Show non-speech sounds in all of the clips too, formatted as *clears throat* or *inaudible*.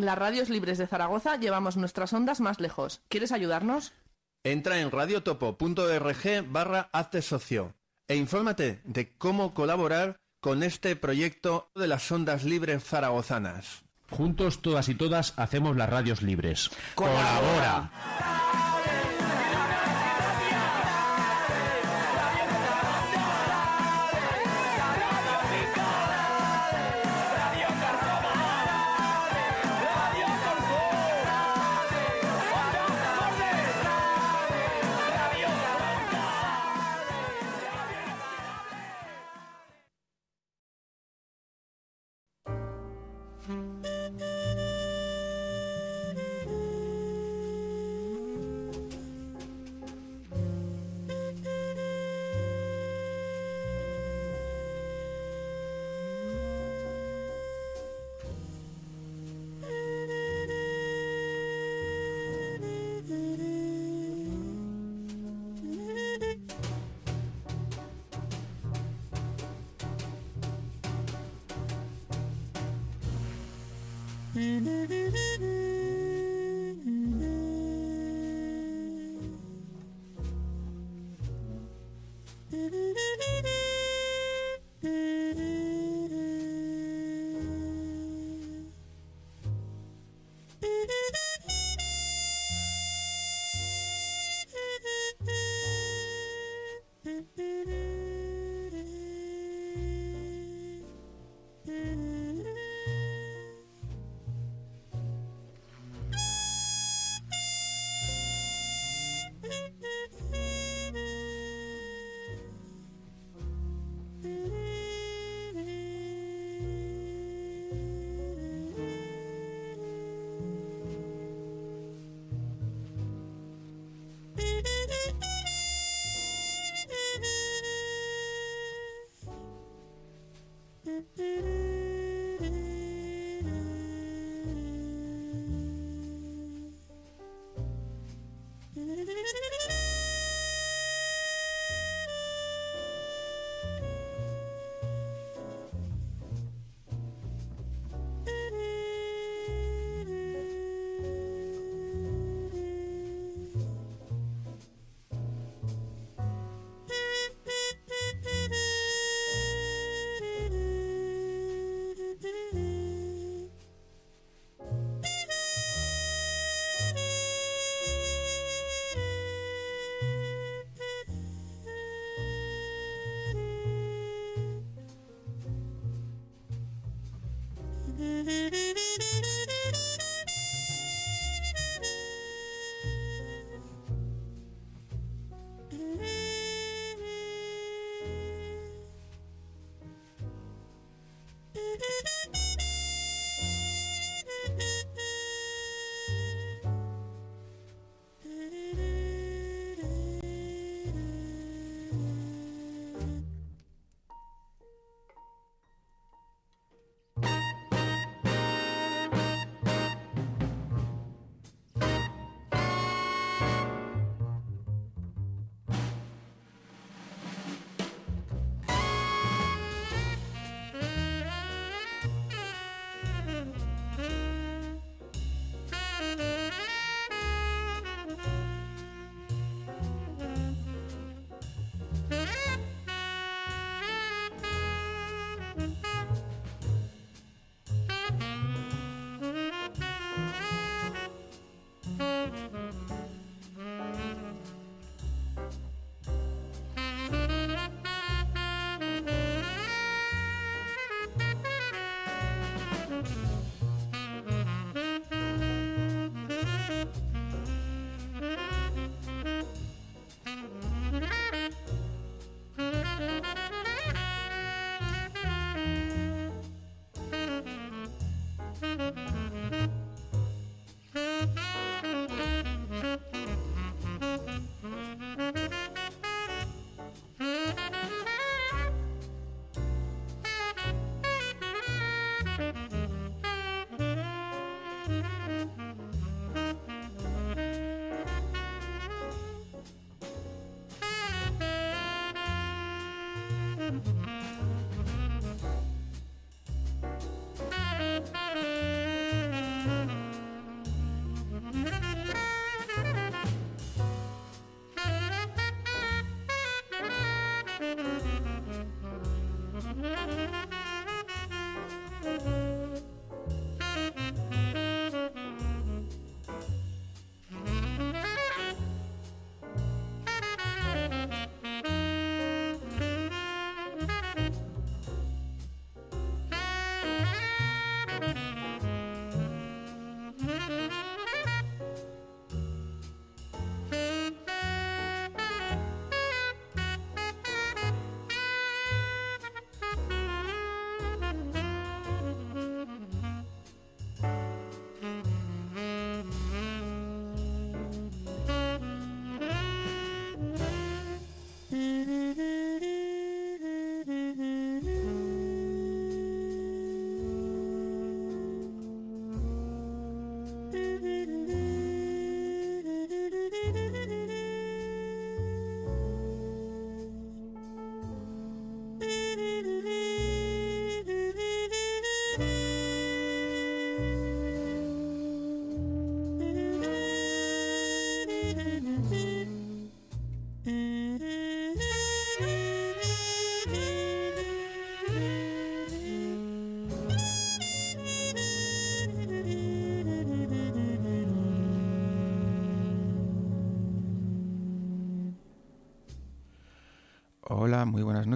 Las radios libres de Zaragoza llevamos nuestras ondas más lejos. ¿Quieres ayudarnos? Entra en radiotopo.org barra hazte socio e infórmate de cómo colaborar con este proyecto de las ondas libres zaragozanas. Juntos todas y todas hacemos las radios libres. Colabora.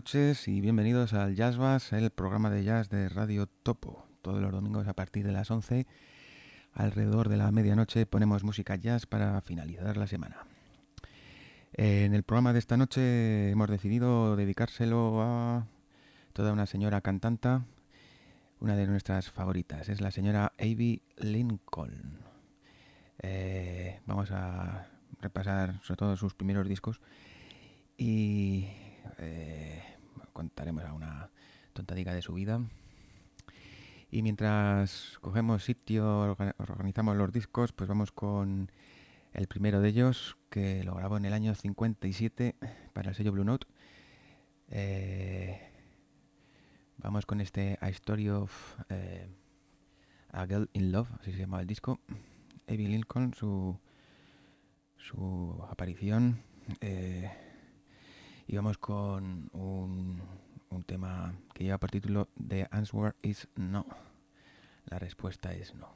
Noches y bienvenidos al Jazz Bass, el programa de jazz de Radio Topo. Todos los domingos a partir de las 11, alrededor de la medianoche, ponemos música jazz para finalizar la semana. En el programa de esta noche hemos decidido dedicárselo a toda una señora cantanta, una de nuestras favoritas, es la señora Avi Lincoln. Eh, vamos a repasar sobre todo sus primeros discos y eh, contaremos una tontadica de su vida. Y mientras cogemos sitio, organizamos los discos, pues vamos con el primero de ellos, que lo grabó en el año 57 para el sello Blue Note. Eh, vamos con este A Story of eh, A Girl in Love, así se llama el disco. Abby Lincoln, su, su aparición. Eh, y vamos con un, un tema que lleva por título The Answer is No. La respuesta es no.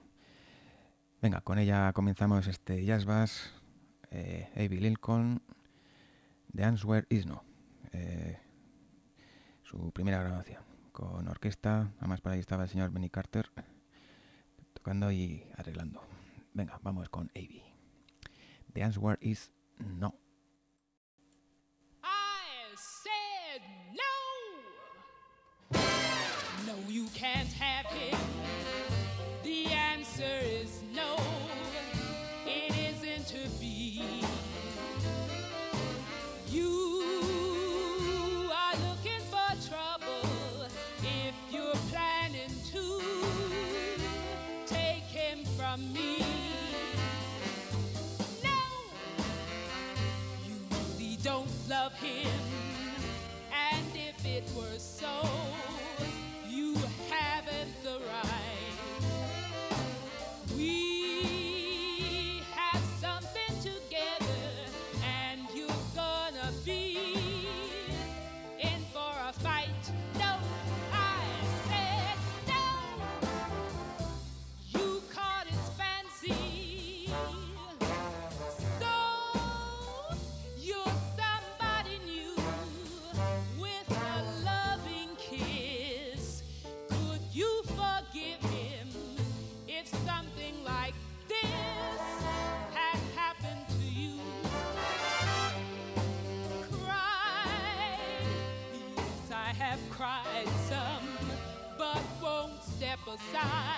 Venga, con ella comenzamos este Jazz Bass, eh, Lincoln, The Answer is No. Eh, su primera grabación con orquesta, además por ahí estaba el señor Benny Carter tocando y arreglando. Venga, vamos con Abby. The answer is no. You can't have him. side.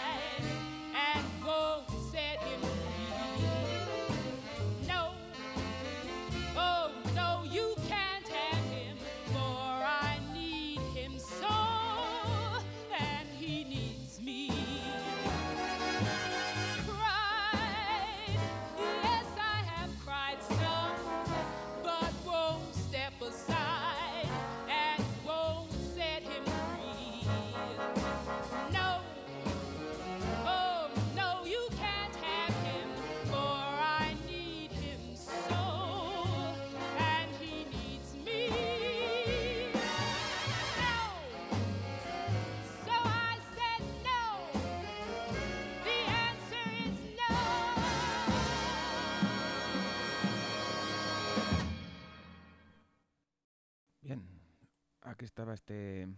Este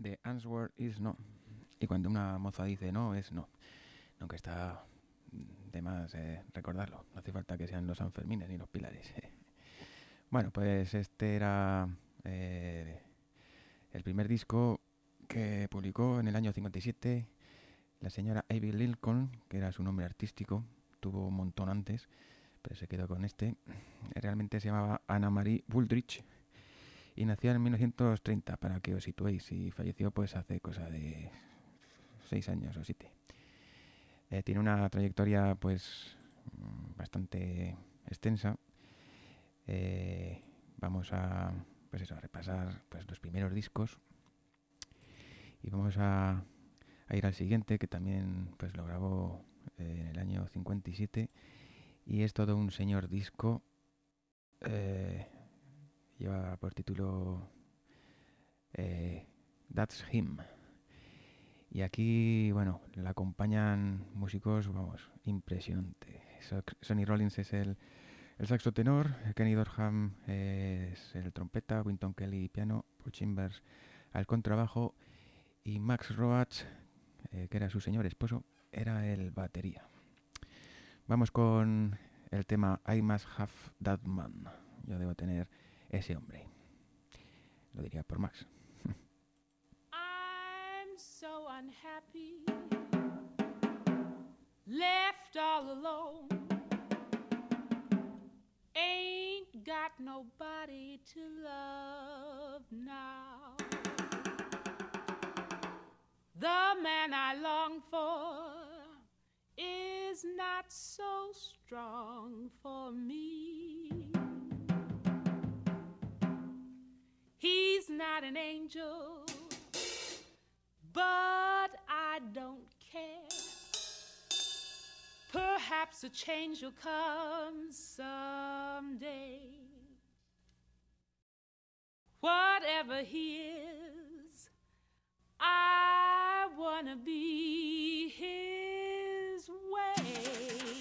The answer is no. Y cuando una moza dice no, es no. Aunque está de más eh, recordarlo. No hace falta que sean los Sanfermines ni los Pilares. *laughs* bueno, pues este era eh, el primer disco que publicó en el año 57 la señora Abby Lincoln, que era su nombre artístico. Tuvo un montón antes, pero se quedó con este. Realmente se llamaba Anna Marie Buldrich y nació en 1930, para que os situéis, y falleció pues hace cosa de seis años o siete. Eh, tiene una trayectoria pues bastante extensa. Eh, vamos a pues eso, repasar pues los primeros discos y vamos a, ir al siguiente que también pues lo grabó eh, en el año 57 y es todo un señor disco lleva por título eh, That's Him. Y aquí, bueno, le acompañan músicos, vamos, impresionante. So- Sonny Rollins es el, El saxo tenor, Kenny Dorham es el trompeta, Winton Kelly piano, Paul Chambers al contrabajo y Max Roach, eh, que era su señor esposo, era el batería. Vamos con el tema I Must Have That Man. Yo debo tener ese hombre. Lo diría por Max. I'm so unhappy, left all alone. Ain't got nobody to love now. The man I long for is not so strong for me. He's not an angel, but I don't care. Perhaps a change will come someday. Whatever he is, I wanna be his way.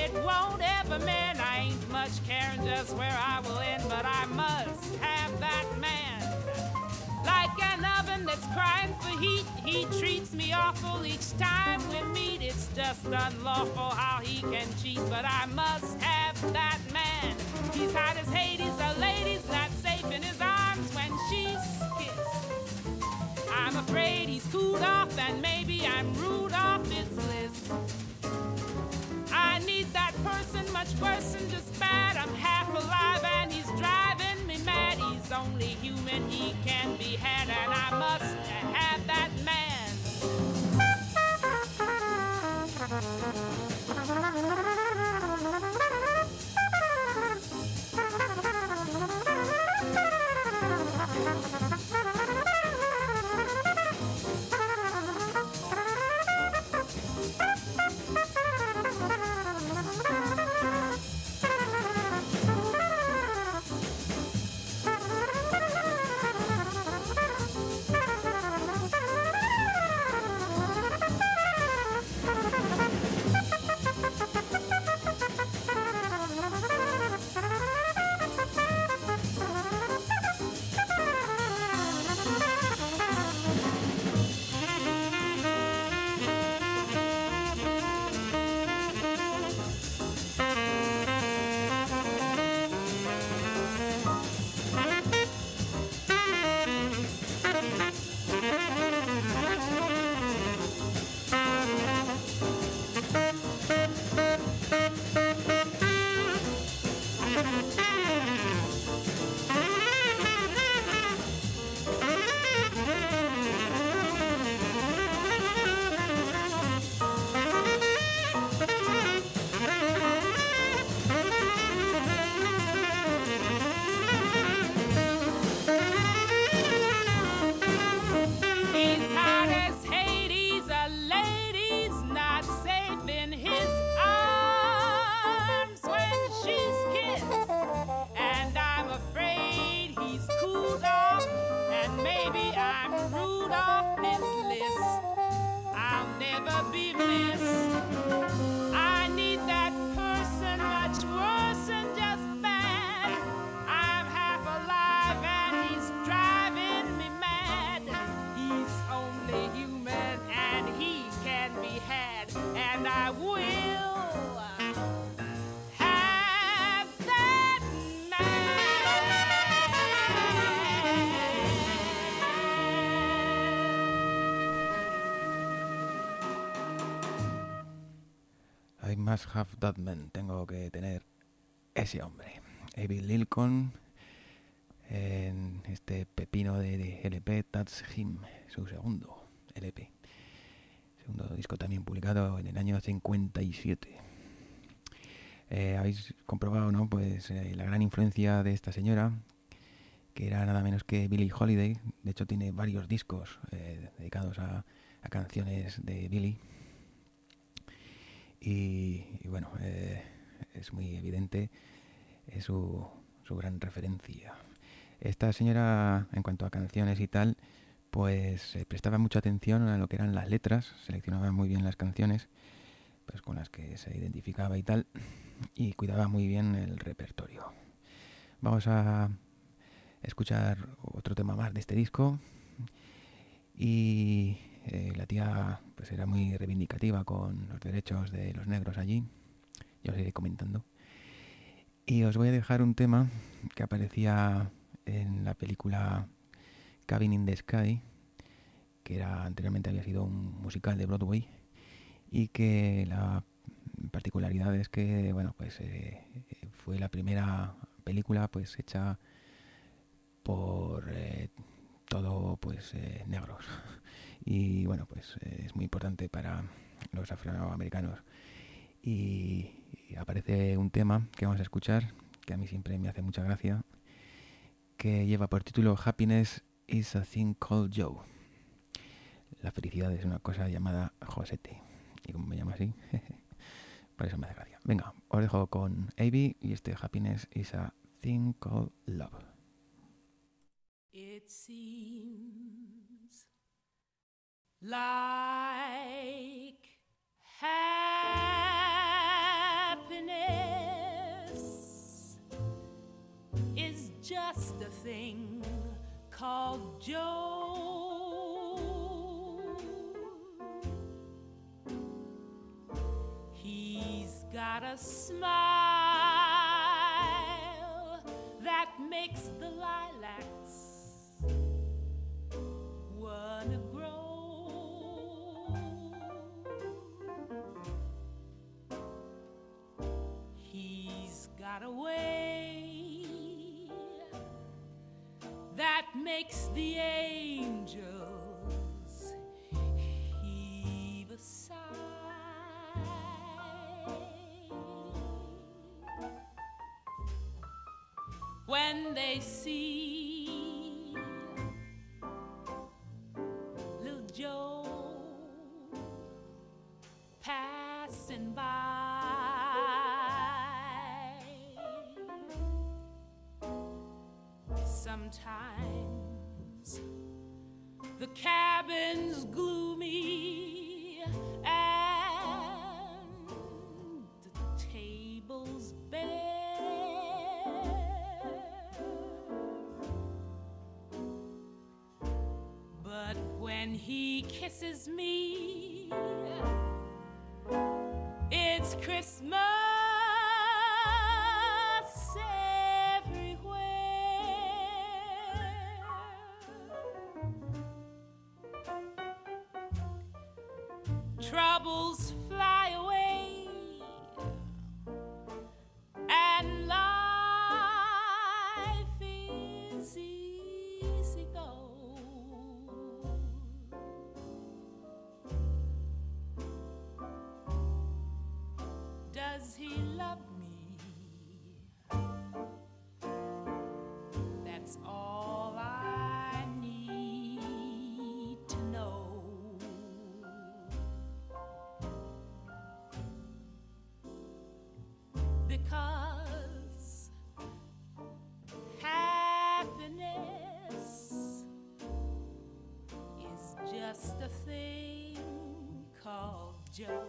It won't ever mend. I ain't much caring just where I will end, but I must have that man. Like an oven that's crying for heat, he treats me awful each time we meet. It's just unlawful how he can cheat, but I must have that man. He's hot as Hades, a lady's not safe in his arms when she's kissed. I'm afraid he's cooled off, and maybe I'm rude off his list. Person much worse than just bad. I'm half alive, and he's driving me mad. He's only human, he can be had, and I must have I must have that man. Tengo que tener ese hombre. Evil Lilcon en este pepino de, LP That's Him, su segundo LP. Segundo disco también publicado en el año 57. Eh, Habéis comprobado, ¿no? Pues eh, la gran influencia de esta señora, que era nada menos que Billie Holiday. De hecho, tiene varios discos eh, dedicados a, a canciones de Billie. Y, bueno, eh, es muy evidente es su, su gran referencia. Esta señora, en cuanto a canciones y tal, pues se prestaba mucha atención a lo que eran las letras, seleccionaba muy bien las canciones pues con las que se identificaba y tal, y cuidaba muy bien el repertorio. Vamos a escuchar otro tema más de este disco y eh, la tía pues era muy reivindicativa con los derechos de los negros allí, yo os iré comentando. Y os voy a dejar un tema que aparecía en la película Cabin in the Sky, que era anteriormente había sido un musical de Broadway y que la particularidad es que bueno pues eh, fue la primera película pues hecha por eh, todo pues eh, negros *laughs* y bueno pues es muy importante para los afroamericanos. Y, y aparece un tema que vamos a escuchar que a mí siempre me hace mucha gracia que lleva por título Happiness is a thing called Joe. La felicidad es una cosa llamada Josete. Y como me llamo así *laughs* por eso me hace gracia. Venga os dejo con Avi y este Happiness is a thing called love like happiness is just a thing called Joe. He's got a smile got a way that makes the angels heave a sigh. When they see Sometimes the cabin's gloomy and the table's bare. But when he kisses me, it's Christmas troubles. Just a thing called Joe.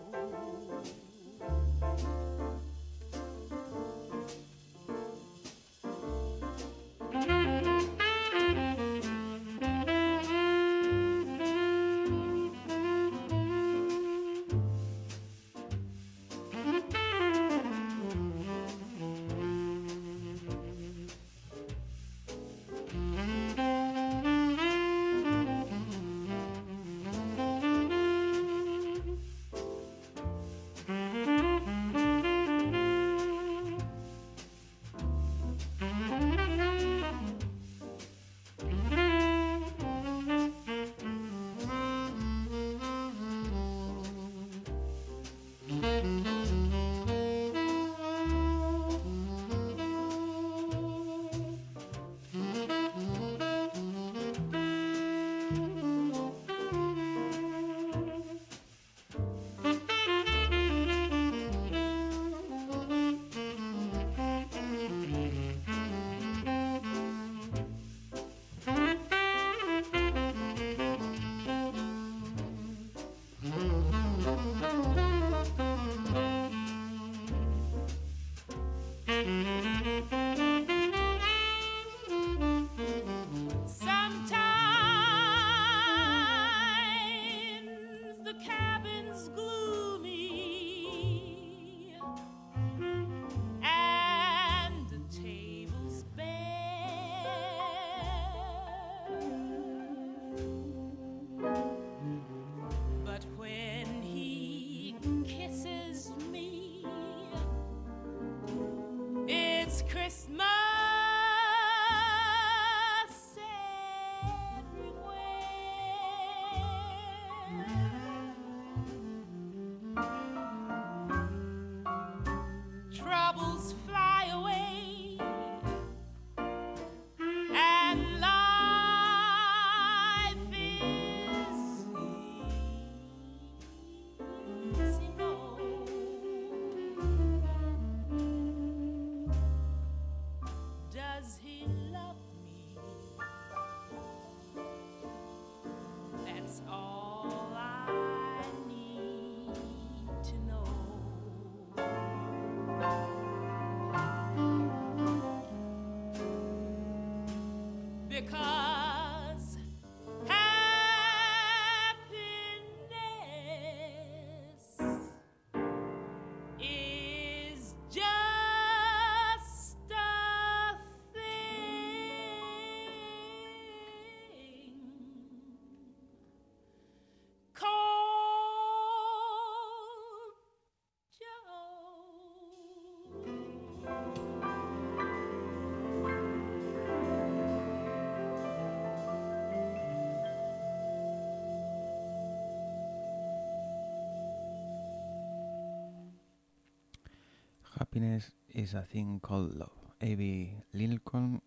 Happiness is a thing called love. Avi Lincoln,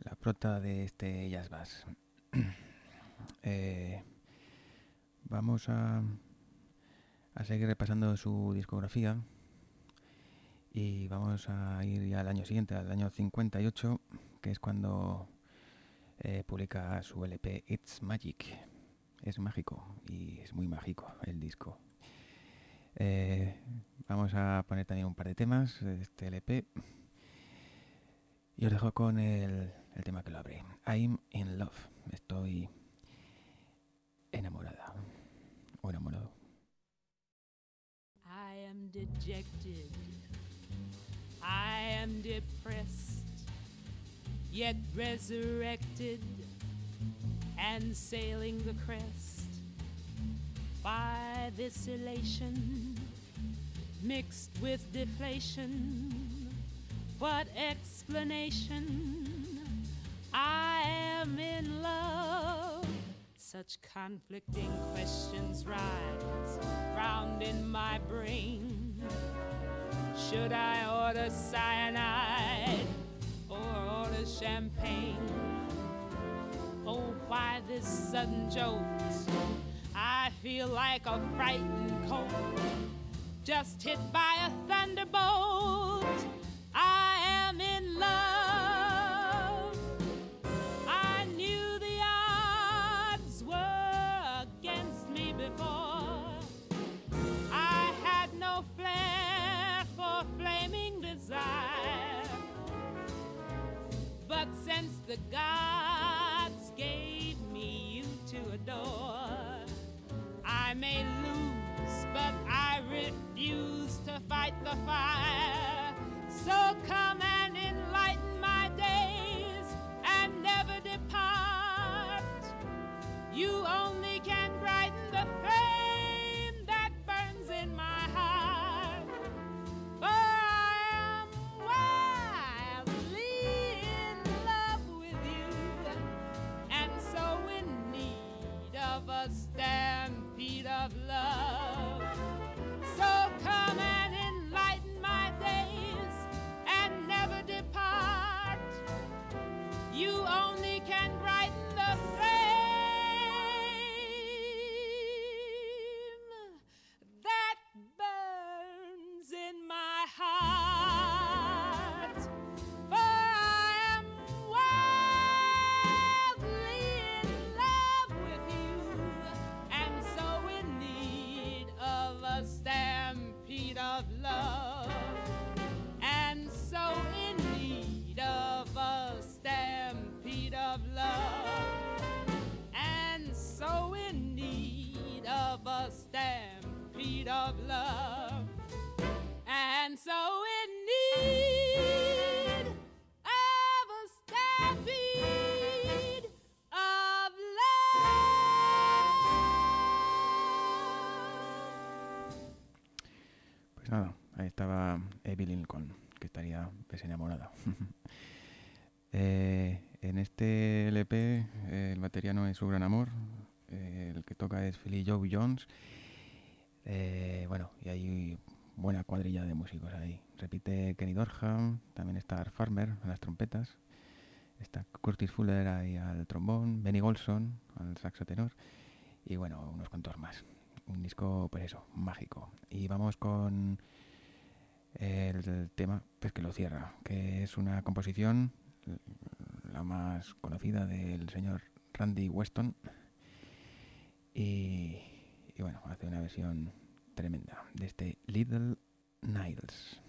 la prota de este Jazz Bass. *clears throat* Eh, vamos a, a seguir repasando su discografía y vamos a ir ya al año siguiente, al año 58, que es cuando eh, publica su LP It's Magic. Es mágico y es muy mágico el disco. Eh, vamos a poner también un par de temas de este LP. Y os dejo con el, el tema que lo abre. I'm in love. Estoy enamorada. O enamorado. I am dejected. I am depressed, yet resurrected and sailing the crest by this elation mixed with deflation. What explanation? I am in love. Such conflicting questions rise round in my brain. Should I order cyanide or order champagne? Oh, why this sudden jolt? I feel like a frightened colt just hit by a thunderbolt. I am in love. I knew the odds were against me before. I had no flair for flaming desire. But since the gods refuse to fight the fire. So come Lincoln, que estaría desenamorada. *laughs* eh, en este LP eh, el bateriano es su gran amor, eh, el que toca es Philly Joe Jones. Eh, bueno, y hay buena cuadrilla de músicos ahí. Repite Kenny Dorham, también está Art Farmer a las trompetas, está Curtis Fuller ahí al trombón, Benny Golson al saxo tenor y bueno, unos cuantos más. Un disco, pues eso, mágico. Y vamos con el tema pues que lo cierra, que es una composición mm, la más conocida del señor Randy Weston y, y bueno, hace una versión tremenda de este Little Niles.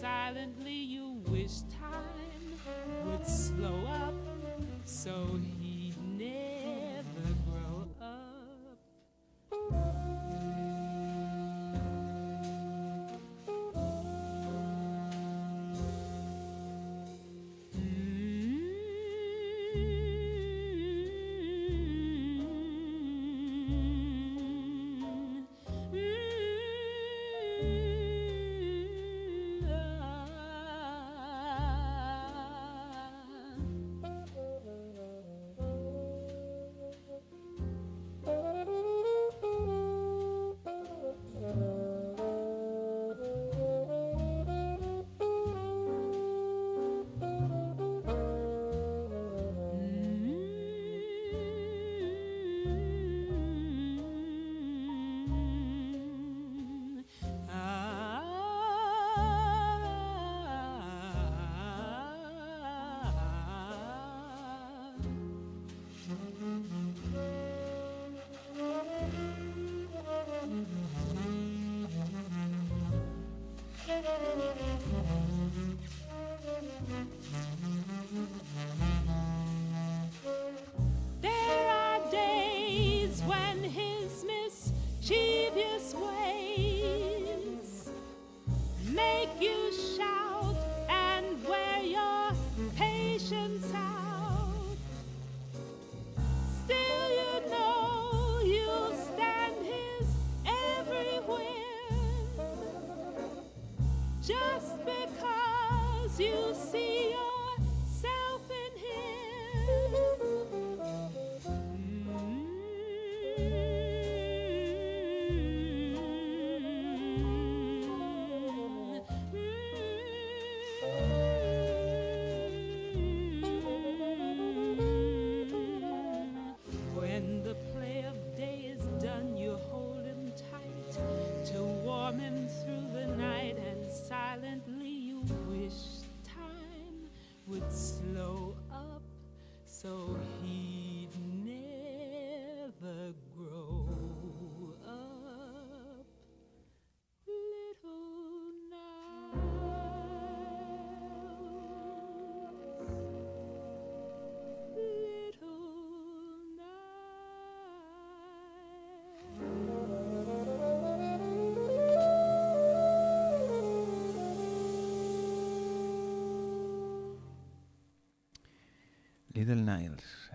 silent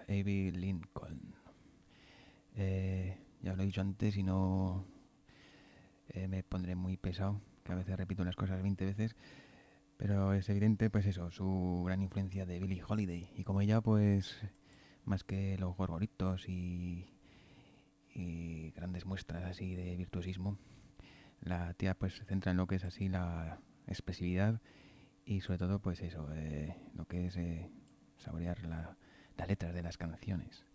Niles, A.B. Lincoln. Eh, ya lo he dicho antes y no eh, me pondré muy pesado, que a veces repito las cosas 20 veces, pero es evidente, pues eso, su gran influencia de Billie Holiday. Y como ella, pues, más que los gorgoritos y, y grandes muestras así de virtuosismo, la tía pues se centra en lo que es así la expresividad y sobre todo pues eso, eh, lo que es eh, saborear la, las letras de las canciones.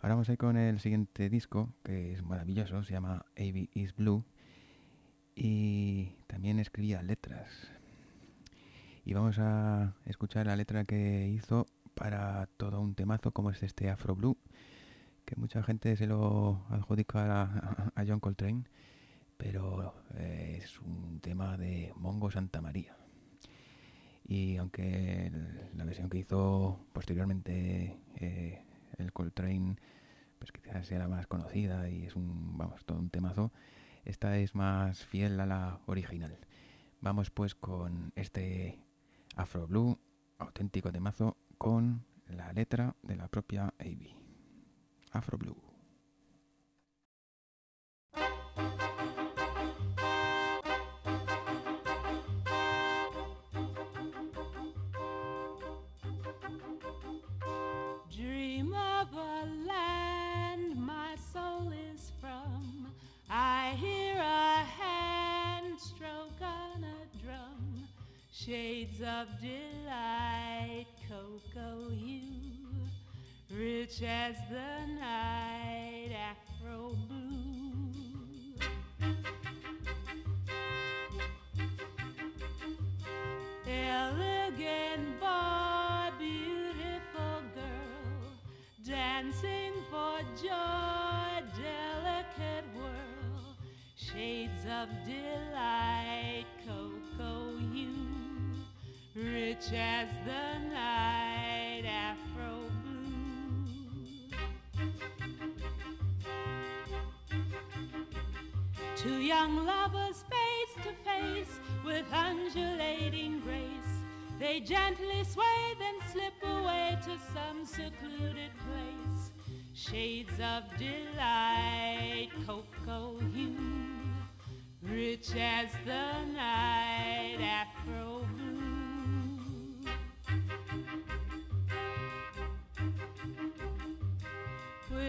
Ahora vamos a ir con el siguiente disco, que es maravilloso, se llama A.B. is Blue y también escribía letras. Y vamos a escuchar la letra que hizo para todo un temazo como es este Afro Blue, que mucha gente se lo adjudica a, a John Coltrane, pero eh, es un tema de Mongo Santa María. Y aunque la versión que hizo posteriormente eh, el Coltrane, pues quizás sea la más conocida y es un, vamos, todo un temazo, esta es más fiel a la original. Vamos pues con este Afro Blue, auténtico temazo, con la letra de la propia A.B. Afro Blue. Shades of delight, cocoa hue, rich as the night, afro blue. Elegant boy, beautiful girl, dancing for joy, delicate whirl, shades of delight, cocoa hue, rich as the night, afro blue. Two young lovers face to face with undulating grace. They gently sway, then slip away to some secluded place. Shades of delight, cocoa hue, rich as the night, afro blue.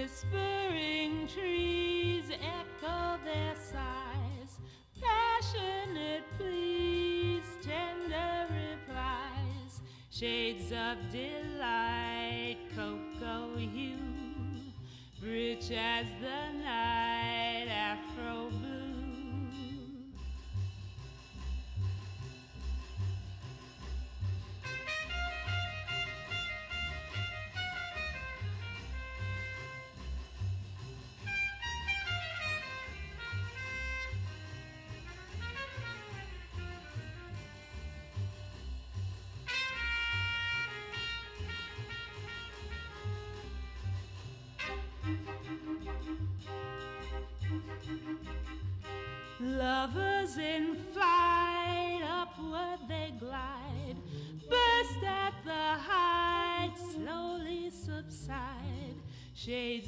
Whispering trees echo their sighs, passionate pleas, tender replies, shades of delight, cocoa hue, rich as the night,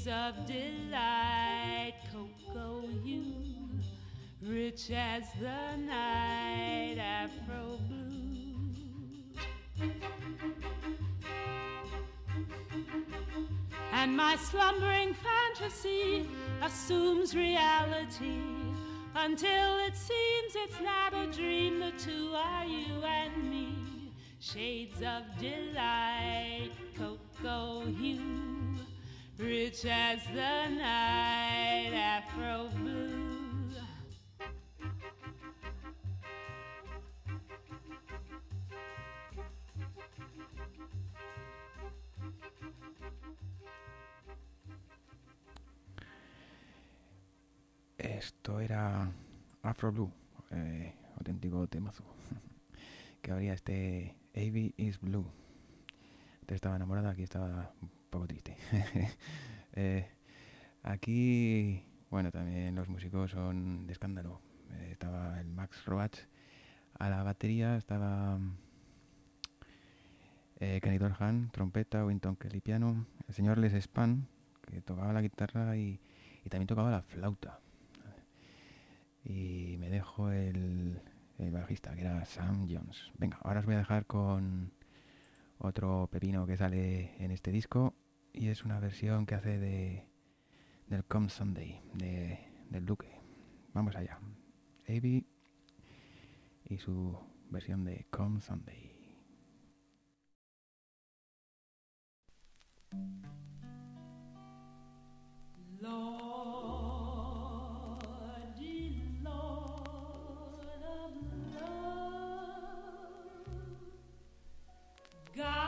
Of delight, cocoa hue, rich as the night, afro blue. And my slumbering fantasy assumes reality until it seems it's not a dream. The two are you and me. Shades of delight, cocoa hue, rich as the night, afro blue. Esto era Afro Blue, eh, auténtico temazo. *laughs* que habría este A.B. is Blue. Antes estaba enamorada, aquí estaba poco triste. *laughs* Eh, aquí, bueno, también los músicos son de escándalo. Eh, estaba el Max Roach a la batería, estaba eh, Kenny Dorhan, trompeta, Winton Kelly piano, el señor Les Span, que tocaba la guitarra y, y también tocaba la flauta. Y me dejo el, el bajista, que era Sam Jones. Venga, ahora os voy a dejar con otro pepino que sale en este disco y es una versión que hace de del Come Sunday de, del Duque. Vamos allá. Avi y su versión de Come Sunday. God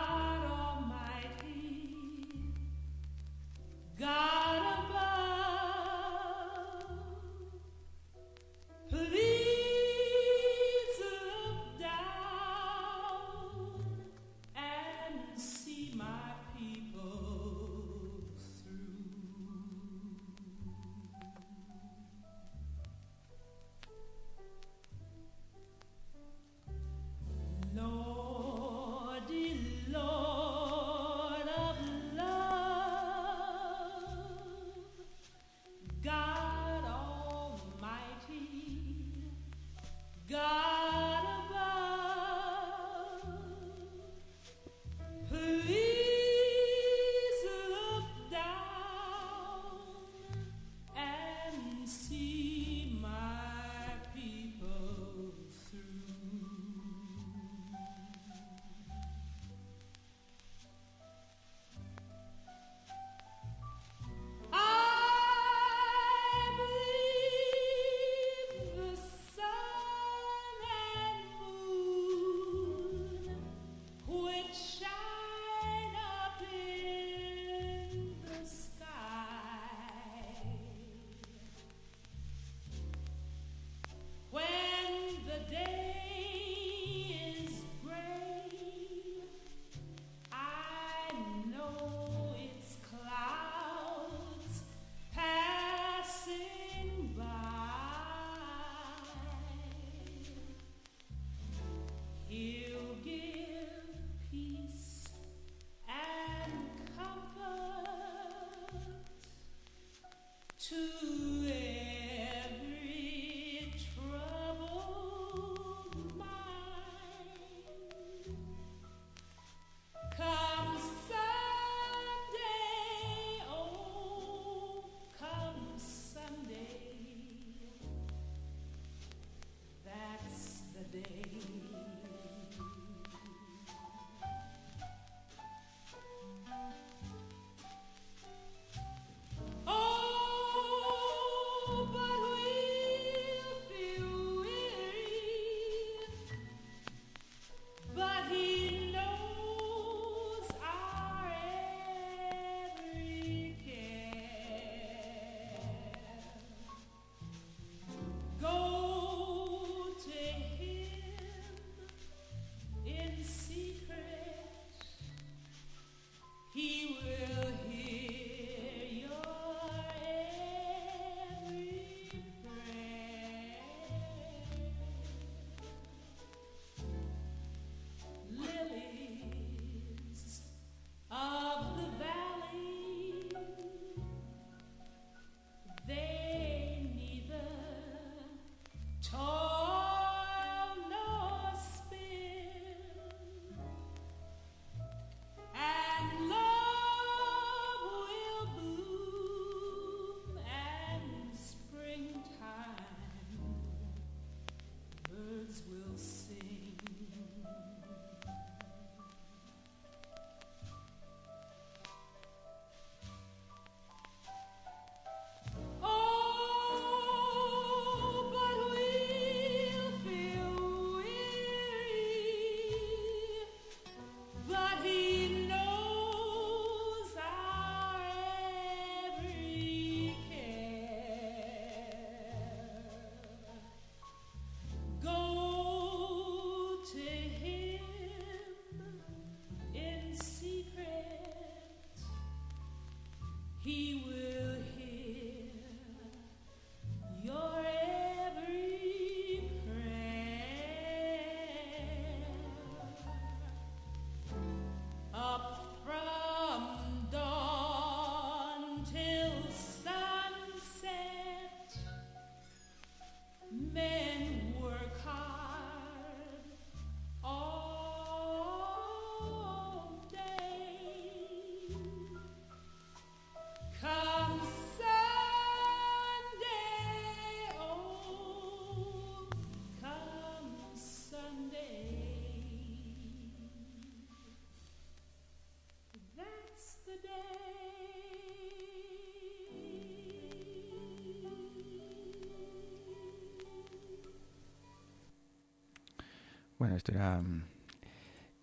Bueno, esto era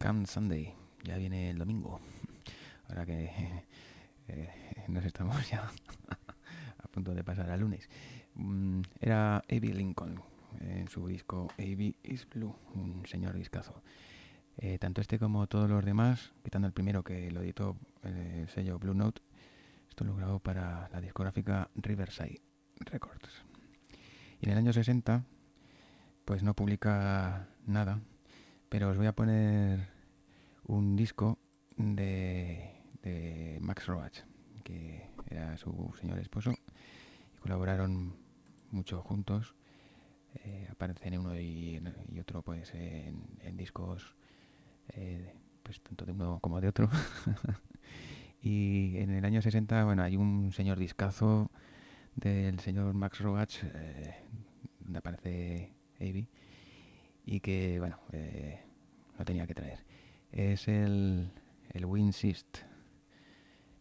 Come Sunday, ya viene el domingo. Ahora que *laughs* eh, nos estamos ya *laughs* a punto de pasar al lunes. Mm, Era A.B. Lincoln en su disco A.B. is Blue, un señor discazo. Eh, tanto este como todos los demás, quitando el primero que lo editó eh, el sello Blue Note, esto lo grabó para la discográfica Riverside Records. Y en el año 60, pues no publica nada, pero os voy a poner un disco de, Max Roach, que era su señor esposo, y colaboraron mucho juntos. Eh, aparecen en uno y, otro pues en, discos eh, pues tanto de uno como de otro. *laughs* y en el año 60, bueno, hay un señor discazo del señor Max Roach, eh, donde aparece Avi, y que, bueno, eh, lo tenía que traer. Es el, el Winsist,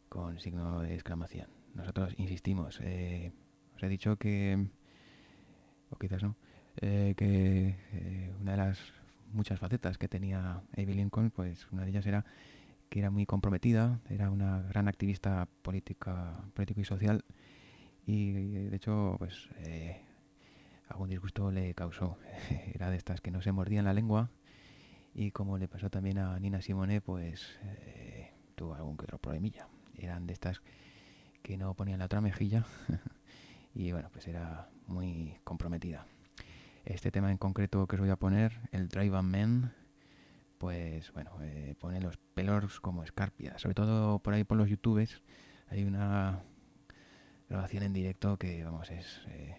con signo de exclamación. Nosotros insistimos, eh, os he dicho que, o quizás no, eh, que eh, una de las muchas facetas que tenía Avi Lincoln, pues una de ellas era que era muy comprometida, era una gran activista política, político y social, y de hecho, pues algún disgusto le causó. *laughs* Era de estas que no se mordían la lengua, y como le pasó también a Nina Simone, pues eh, tuvo algún que otro problemilla. Eran de estas que no ponían la otra mejilla, *laughs* y bueno, pues era muy comprometida. Este tema en concreto que os voy a poner, el Drive and Man, pues bueno, eh, pone los pelos como escarpias. Sobre todo por ahí por los youtubes hay una grabación en directo que, vamos, es eh,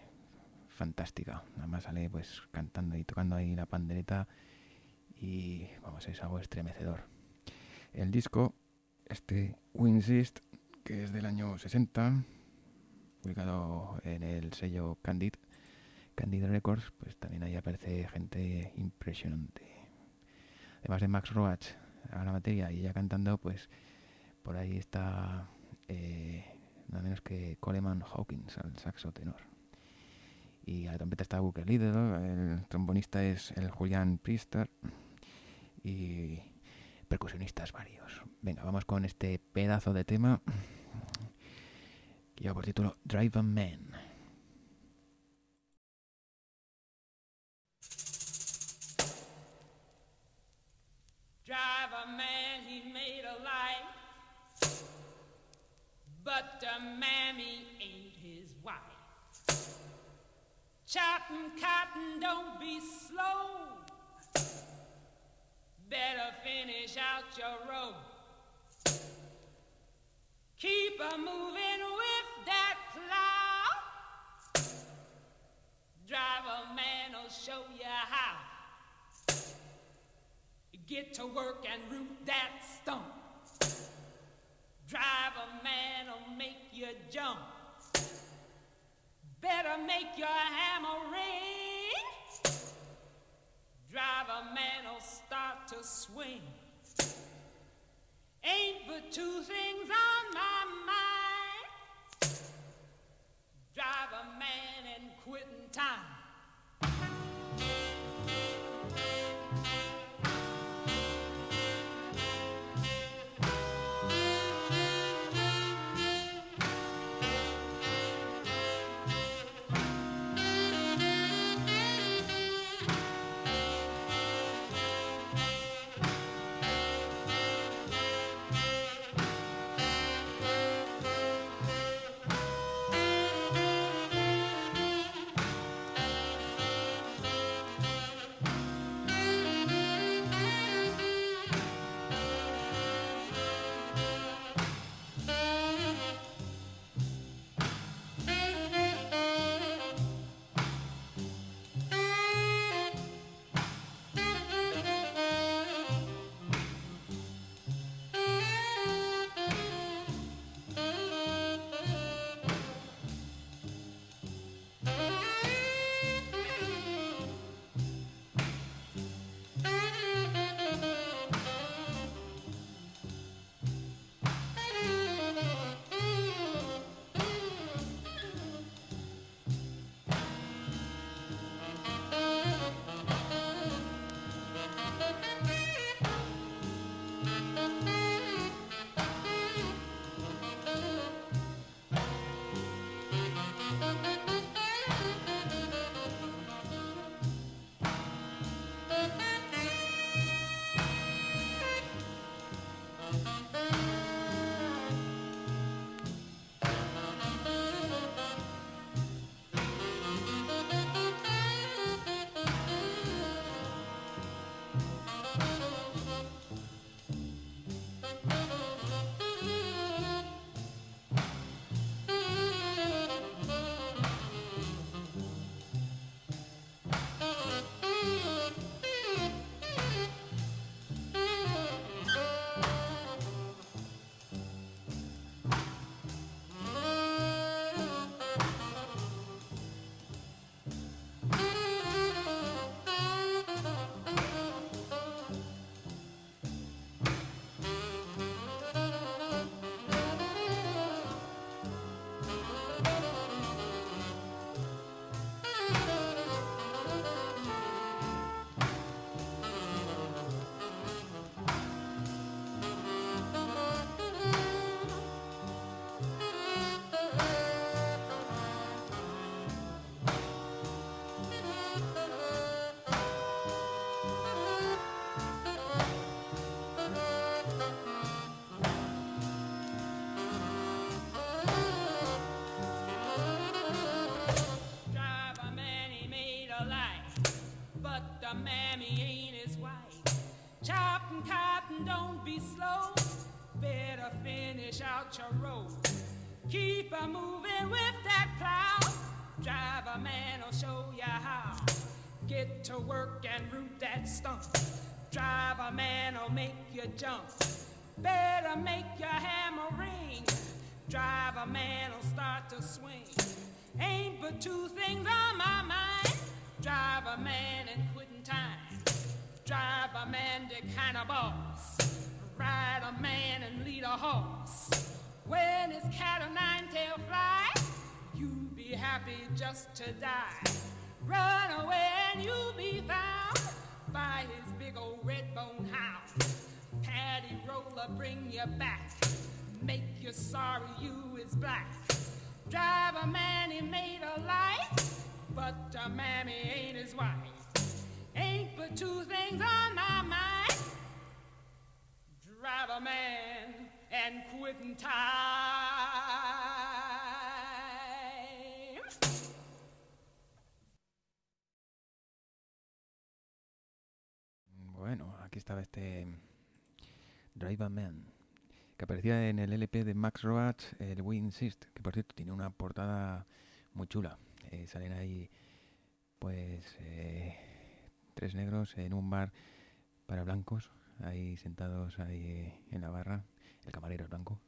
fantástica. Nada más sale pues cantando y tocando ahí la pandereta y, vamos, es algo estremecedor. El disco, este Winsist, que es del año 60, publicado en el sello Candid, Candid Records, pues también ahí aparece gente impresionante. Además de Max Roach a la materia y ella cantando, pues por ahí está eh, nada menos que Coleman Hawkins al saxo tenor. Y a la trompeta está Booker Liddell, el trombonista es el Julian Priester y percusionistas varios. Venga, vamos con este pedazo de tema que lleva por título Drive a Man. Drive a man, he made a life, but the mammy Chopping cotton, don't be slow. Better finish out your row. Keep a moving with that plow. Drive a man will show you how. Get to work and root that stump. Drive a man'll make you jump. Better make your hammer ring. Drive a man'll start to swing. Ain't but two things on my mind. Drive a man and quitting time. Out your road. Keep a moving with that plow. Driver man will show you how. Get to work and root that stump. Driver man will make you jump. Better make your hammer ring. Driver man will start to swing. Ain't but two things on my mind. Driver man and quitting time. Driver man the kind of boss. Ride a man and lead a horse. When his cat o' nine tail fly, you be happy just to die. Run away and you'll be found by his big old red bone hound. Paddy roller bring you back, make you sorry you is black. Drive a man he made a life, but a mammy ain't his wife. Ain't but two things on my mind. Drive a man and quitting. Bueno, aquí estaba este Driver Man, que aparecía en el LP de Max Roach, el We Insist, que por cierto tiene una portada muy chula. Eh, salen ahí, pues, eh, tres negros en un bar para blancos, ahí sentados ahí en la barra. El camarero es blanco.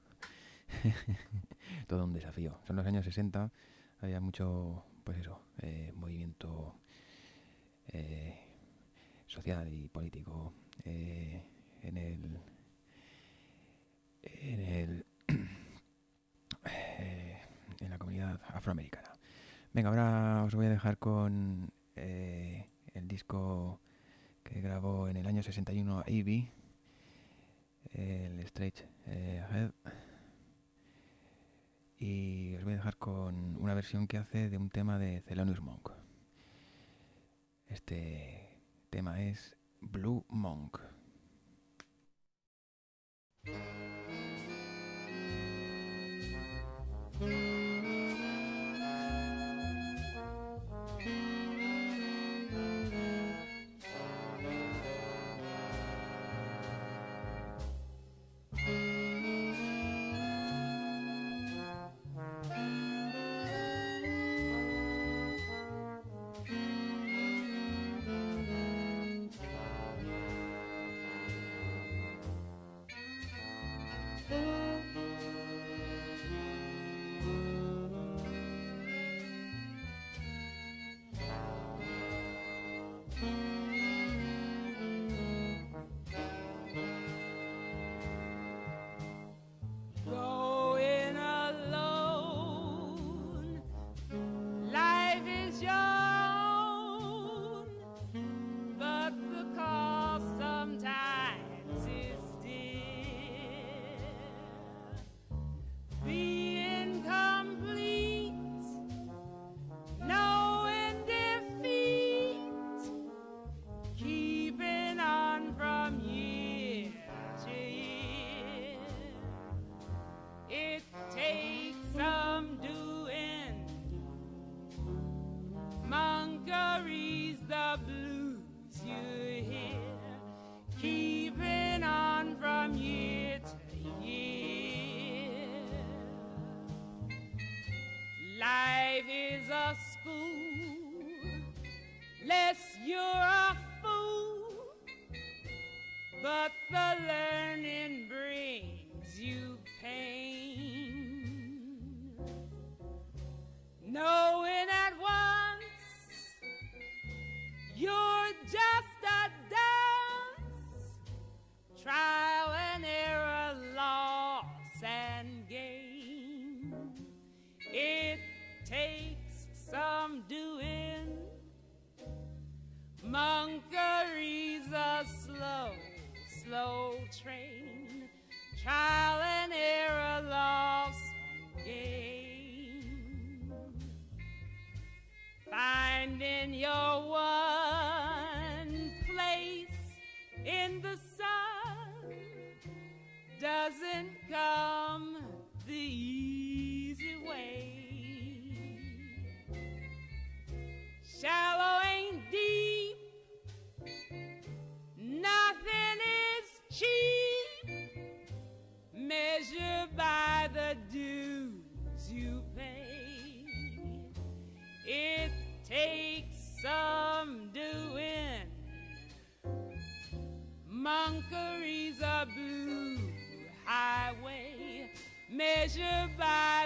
*laughs* Todo un desafío. Son los años 60, había mucho, pues eso, eh, movimiento eh, social y político eh, en el en el *clears throat* en la comunidad afroamericana. Venga, ahora os voy a dejar con el disco que grabó en el año 61 Ivy, el Straight eh, Ahead. Y os voy a dejar con una versión que hace de un tema de Thelonious Monk. Este tema es Blue Monk. Some doing. Monkery's a blue highway. Measure by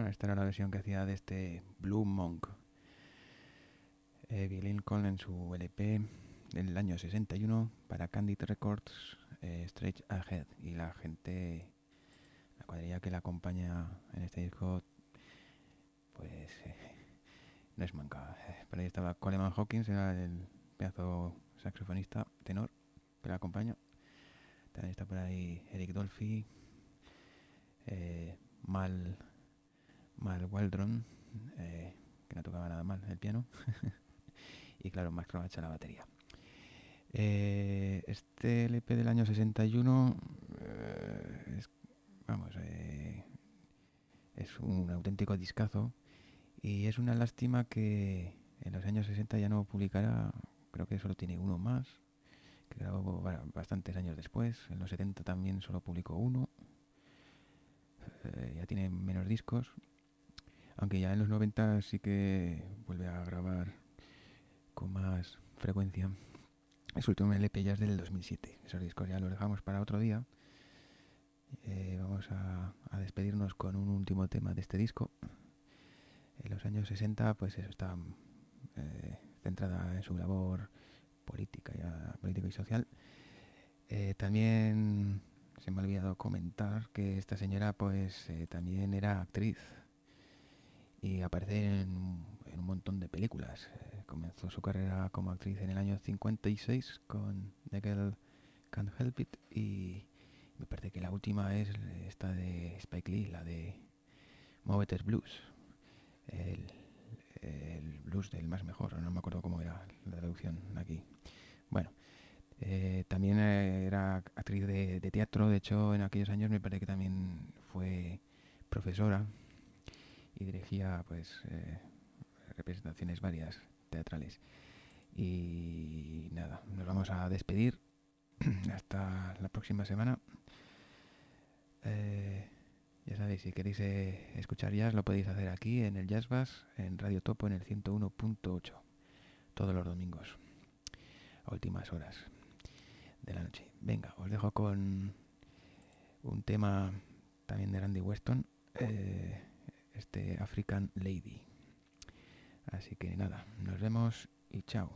Bueno, esta era la versión que hacía de este Blue Monk. Eh, Bill Lincoln en su LP del año 61 para Candid Records, eh, Stretch Ahead. Y la gente, la cuadrilla que la acompaña en este disco, pues no es manca. Por ahí estaba Coleman Hawkins, era el pedazo saxofonista tenor que la acompaña. También está por ahí Eric Dolphy, eh, Mal Mal Waldron, eh, que no tocaba nada mal el piano, *laughs* y claro, Max Roach a la batería. Eh, este LP del año 61 eh, es, vamos, es un auténtico discazo. Y es una lástima que en los años 60 ya no publicara, creo que solo tiene uno más, que grabó ba- bastantes años después, en los 70 también solo publicó uno, ya tiene menos discos, aunque ya en los 90 sí que vuelve a grabar con más frecuencia. Su último LP ya es del 2007. Esos discos ya los dejamos para otro día. Eh, vamos a, despedirnos con un último tema de este disco. En los años 60, pues está eh, centrada en su labor política política y social. Eh, también se me ha olvidado comentar que esta señora pues también era actriz y aparece en, un montón de películas. Eh, comenzó su carrera como actriz en el año 56 con The Can't Help It y me parece que la última es esta de Spike Lee, la de Moveter Blues. El, blues del más mejor, no me acuerdo cómo era la traducción aquí. Bueno, eh, también eh, era actriz de teatro, de hecho en aquellos años me parece que también fue profesora y dirigía pues eh, representaciones varias teatrales. Y nada, nos vamos a despedir *clears throat* hasta la próxima semana. Eh, ya sabéis, si queréis eh, escuchar jazz lo podéis hacer aquí en el Jazz Bass, en Radio Topo en el 101.8, todos los domingos, a últimas horas de la noche. Venga, os dejo con un tema también de Randy Weston, eh, este African Lady. Así que nada, nos vemos y chao.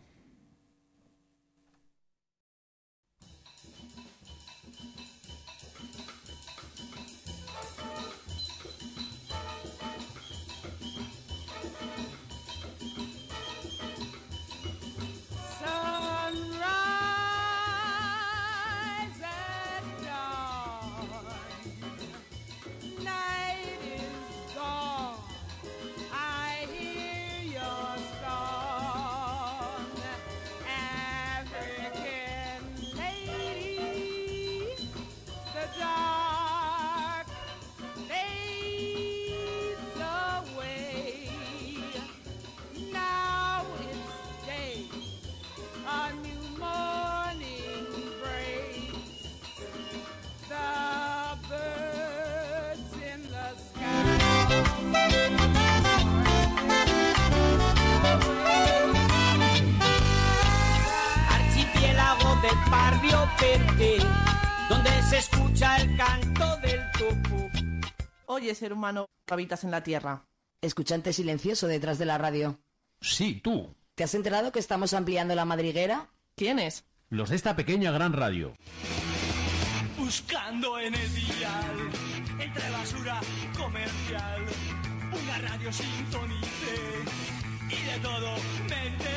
Donde se escucha el canto del topo. Oye, ser humano, habitas en la Tierra. Escuchante silencioso detrás de la radio. Sí, tú. ¿Te has enterado que estamos ampliando la madriguera? ¿Quién es? Los de esta pequeña gran radio. Buscando en el dial, entre basura comercial, una radio sintonice y de todo me